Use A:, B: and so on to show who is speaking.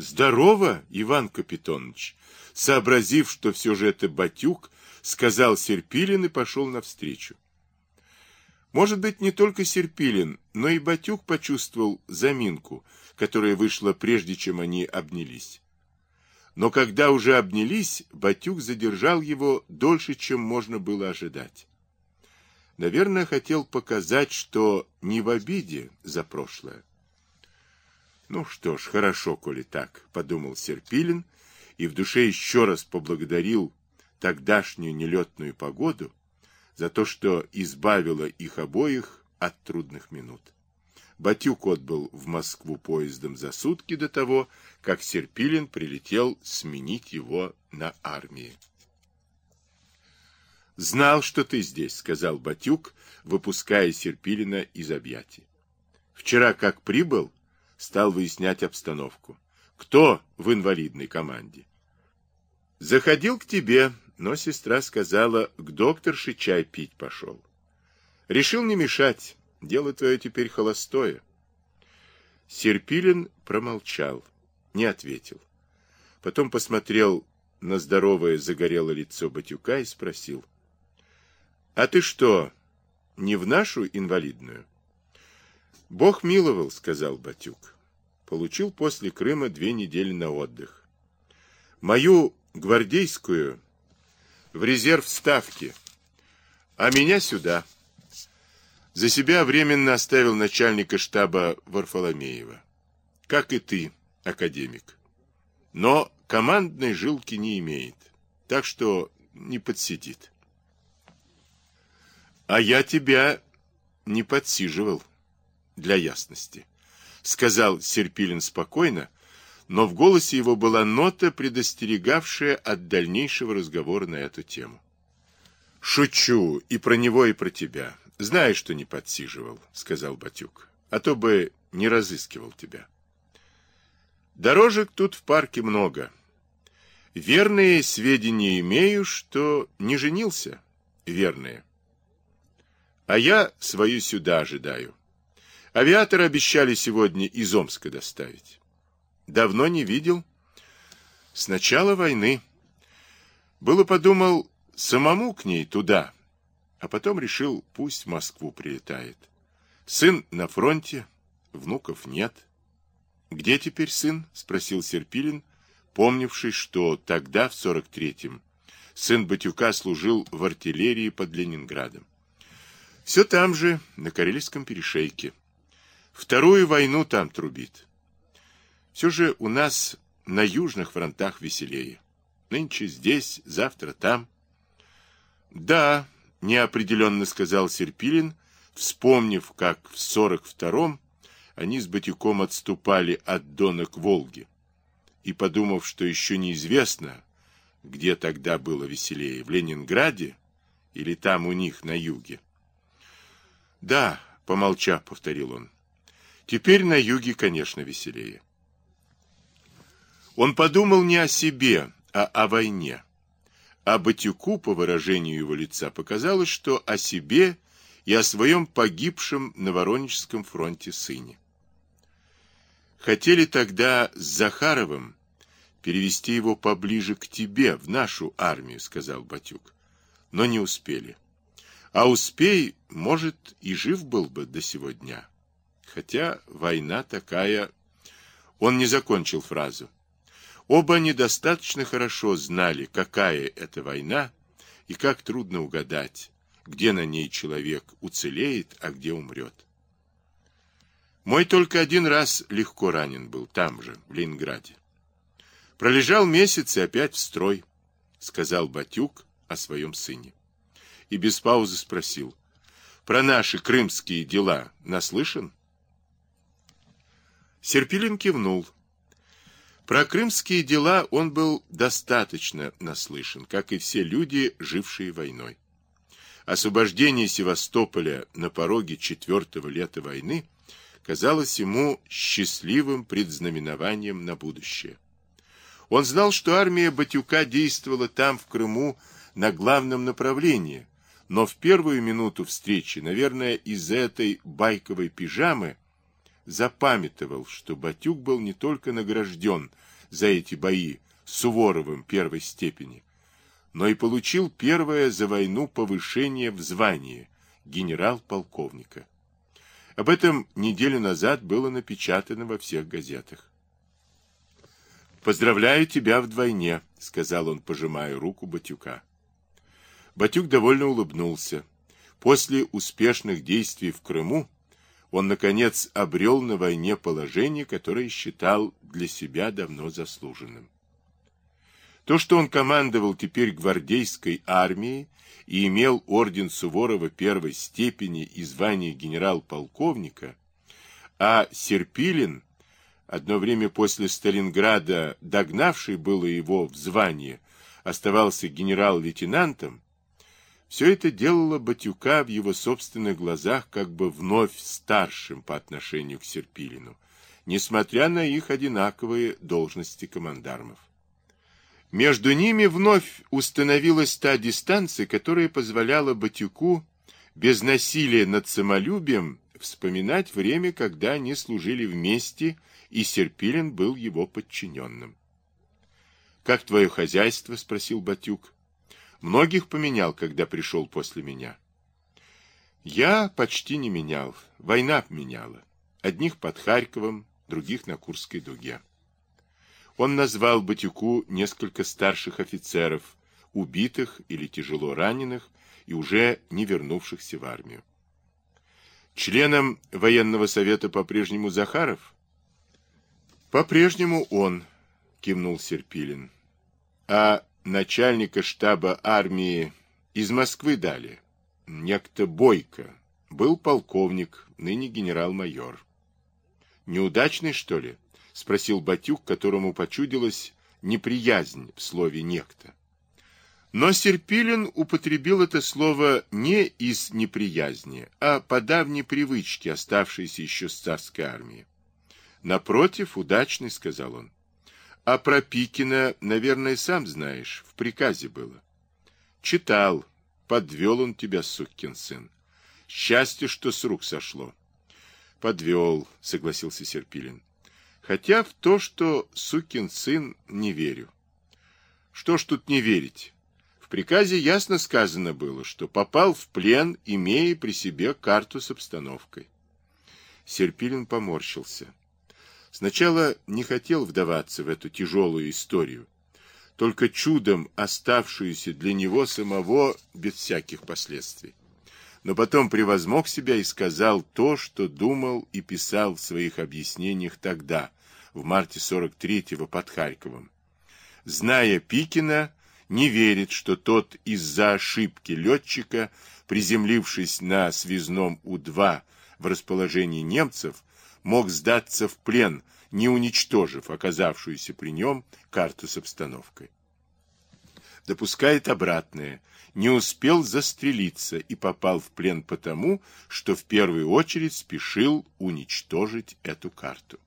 A: Здорово, Иван Капитонович! Сообразив, что все же это Батюк, сказал Серпилин и пошел навстречу. Может быть, не только Серпилин, но и Батюк почувствовал заминку, которая вышла прежде, чем они обнялись. Но когда уже обнялись, Батюк задержал его дольше, чем можно было ожидать. Наверное, хотел показать, что не в обиде за прошлое. Ну что ж, хорошо, коли так, подумал Серпилин и в душе еще раз поблагодарил тогдашнюю нелетную погоду за то, что избавила их обоих от трудных минут. Батюк отбыл в Москву поездом за сутки до того, как Серпилин прилетел сменить его на армии. «Знал, что ты здесь», — сказал Батюк, выпуская Серпилина из объятий. «Вчера, как прибыл, стал выяснять обстановку. Кто в инвалидной команде?» «Заходил к тебе, но сестра сказала, к докторше чай пить пошел. Решил не мешать, дело твое теперь холостое». Серпилин промолчал, не ответил. Потом посмотрел на здоровое загорелое лицо Батюка и спросил. А ты что, не в нашу инвалидную? Бог миловал, сказал Батюк. Получил после Крыма две недели на отдых. Мою гвардейскую в резерв ставки, а меня сюда. За себя временно оставил начальника штаба Варфоломеева. Как и ты, академик. Но командной жилки не имеет, так что не подсидит. А я тебя не подсиживал, для ясности, сказал Серпилин спокойно, но в голосе его была нота, предостерегавшая от дальнейшего разговора на эту тему. Шучу и про него, и про тебя. Знаю, что не подсиживал, сказал Батюк, а то бы не разыскивал тебя. Дорожек тут в парке много. Верные сведения имею, что не женился. Верные. А я свою сюда ожидаю. Авиаторы обещали сегодня из Омска доставить. Давно не видел. С начала войны. Было подумал самому к ней туда, а потом решил, пусть в Москву прилетает. Сын на фронте, внуков нет. Где теперь сын? спросил Серпилин, помнивший, что тогда, в сорок третьем, сын Батюка служил в артиллерии под Ленинградом. Все там же, на Карельском перешейке. Вторую войну там трубит. Все же у нас на южных фронтах веселее. Нынче здесь, завтра там. Да, неопределенно сказал Серпилин, вспомнив, как в сорок втором они с Батюком отступали от Дона к Волге, и подумав, что еще неизвестно, где тогда было веселее, в Ленинграде или там у них на юге. Да, помолчав, повторил он. Теперь на юге, конечно, веселее. Он подумал не о себе, а о войне. А Батюку, по выражению его лица, показалось, что о себе и о своем погибшем на Воронежском фронте сыне. Хотели тогда с Захаровым перевести его поближе к тебе, в нашу армию, сказал Батюк, но не успели. А успей, может, и жив был бы до сего дня. Хотя война такая... Он не закончил фразу. Оба недостаточно хорошо знали, какая это война, и как трудно угадать, где на ней человек уцелеет, а где умрет. Мой только один раз легко ранен был, там же, в Ленинграде. Пролежал месяц и опять в строй, сказал Батюк о своем сыне и без паузы спросил. «Про наши крымские дела наслышан?» Серпилин кивнул. Про крымские дела он был достаточно наслышан, как и все люди, жившие войной. Освобождение Севастополя на пороге четвертого лета войны казалось ему счастливым предзнаменованием на будущее. Он знал, что армия Батюка действовала там, в Крыму, на главном направлении, но в первую минуту встречи, наверное, из-за этой байковой пижамы, запамятовал, что Батюк был не только награжден за эти бои Суворовым первой степени, но и получил первое за войну повышение в звании генерал-полковника. Об этом неделю назад было напечатано во всех газетах. «Поздравляю тебя вдвойне», — сказал он, пожимая руку Батюка. Батюк довольно улыбнулся. После успешных действий в Крыму он, наконец, обрел на войне положение, которое считал для себя давно заслуженным. То, что он командовал теперь гвардейской армией и имел орден Суворова первой степени и звание генерал-полковника, а Серпилин, одно время после Сталинграда догнавший было его в звании, оставался генерал-лейтенантом, все это делало Батюка в его собственных глазах как бы вновь старшим по отношению к Серпилину, несмотря на их одинаковые должности командармов. Между ними вновь установилась та дистанция, которая позволяла Батюку без насилия над самолюбием вспоминать время, когда они служили вместе, и Серпилин был его подчиненным. «Как твое хозяйство?» — спросил Батюк. Многих поменял, когда пришел после меня. Я почти не менял. Война меняла. Одних под Харьковом, других на Курской дуге. Он назвал Батюку несколько старших офицеров, убитых или тяжело раненых и уже не вернувшихся в армию. Членом военного совета по-прежнему Захаров? По-прежнему он, кивнул Серпилин. А начальника штаба армии из Москвы дали. Некто Бойко. Был полковник, ныне генерал-майор. Неудачный, что ли? Спросил Батюк, которому почудилась неприязнь в слове «некто». Но Серпилин употребил это слово не из неприязни, а по давней привычке, оставшейся еще с царской армии. Напротив, удачный, сказал он. А про Пикина, наверное, сам знаешь, в приказе было. Читал. Подвел он тебя, сукин сын. Счастье, что с рук сошло. Подвел, согласился Серпилин. Хотя в то, что сукин сын, не верю. Что ж тут не верить? В приказе ясно сказано было, что попал в плен, имея при себе карту с обстановкой. Серпилин поморщился. Сначала не хотел вдаваться в эту тяжелую историю, только чудом оставшуюся для него самого без всяких последствий. Но потом превозмог себя и сказал то, что думал и писал в своих объяснениях тогда, в марте 43-го под Харьковом. Зная Пикина, не верит, что тот из-за ошибки летчика, приземлившись на связном У-2 в расположении немцев, мог сдаться в плен, не уничтожив оказавшуюся при нем карту с обстановкой. Допускает обратное. Не успел застрелиться и попал в плен потому, что в первую очередь спешил уничтожить эту карту.